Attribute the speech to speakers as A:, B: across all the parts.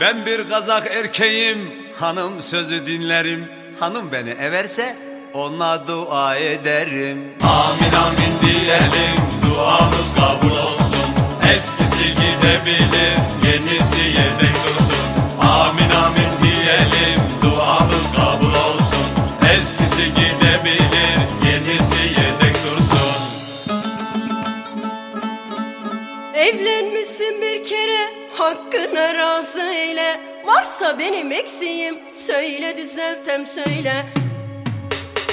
A: Ben bir kazak erkeğim, hanım sözü dinlerim. Hanım beni everse ona dua ederim.
B: Amin amin diyelim duamız kabul olsun Eskisi gidebilir
C: hakkına razı eyle. Varsa benim eksiğim söyle düzeltem söyle.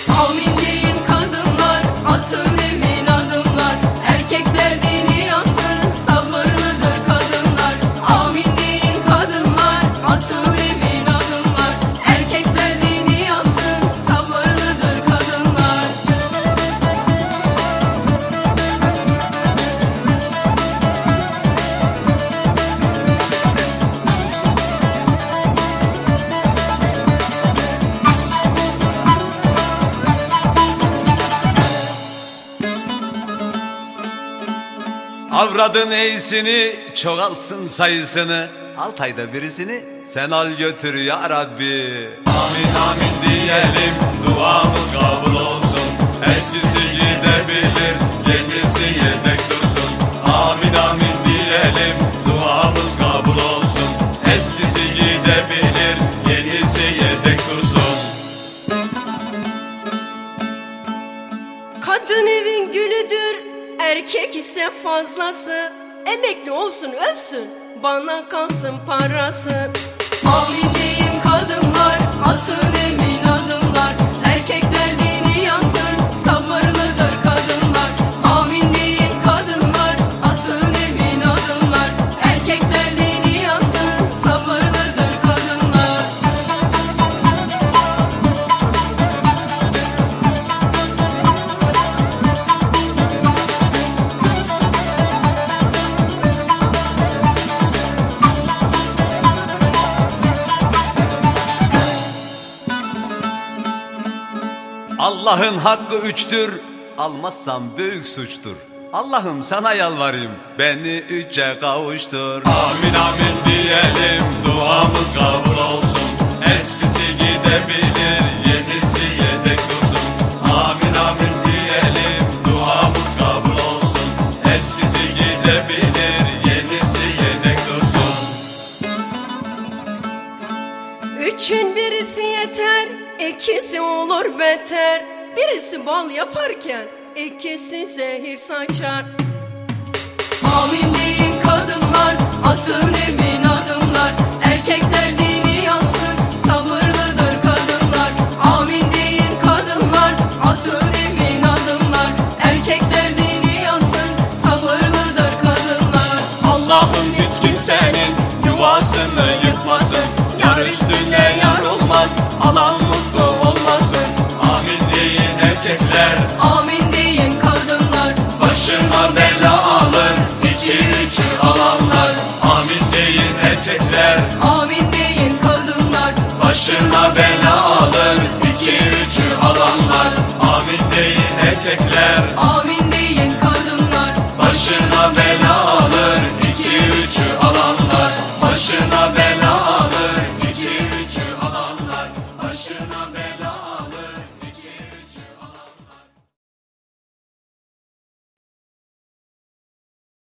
C: Amin
A: Avradın iyisini çoğaltsın sayısını. Alt ayda birisini sen al götür ya Rabbi.
B: Amin amin diyelim duamız kabul olsun Eskisi gidebilir yenisi yedek dursun Amin amin diyelim duamız kabul olsun Eskisi gidebilir yenisi yedek
C: erkek ise fazlası. Emekli olsun ölsün, bana kalsın parası. Amin
A: Allah'ın hakkı üçtür, almazsam büyük suçtur. Allah'ım sana yalvarayım, beni üçe kavuştur.
B: Amin amin diyelim duamız kabul olsun Eskisi
C: Üçün birisi yeter, ikisi olur beter. Birisi bal yaparken, ikisi zehir saçar. Amin deyin kadınlar, atın emin adımlar. Erkekler dini yansın, sabırlıdır kadınlar. Amin deyin kadınlar, atın emin adımlar. Erkekler dini yansın, sabırlıdır kadınlar.
B: Allah'ım hiç kimsenin yuvasını
C: kadınlar.
B: Başına bela alır iki üçü alanlar Amin deyin erkekler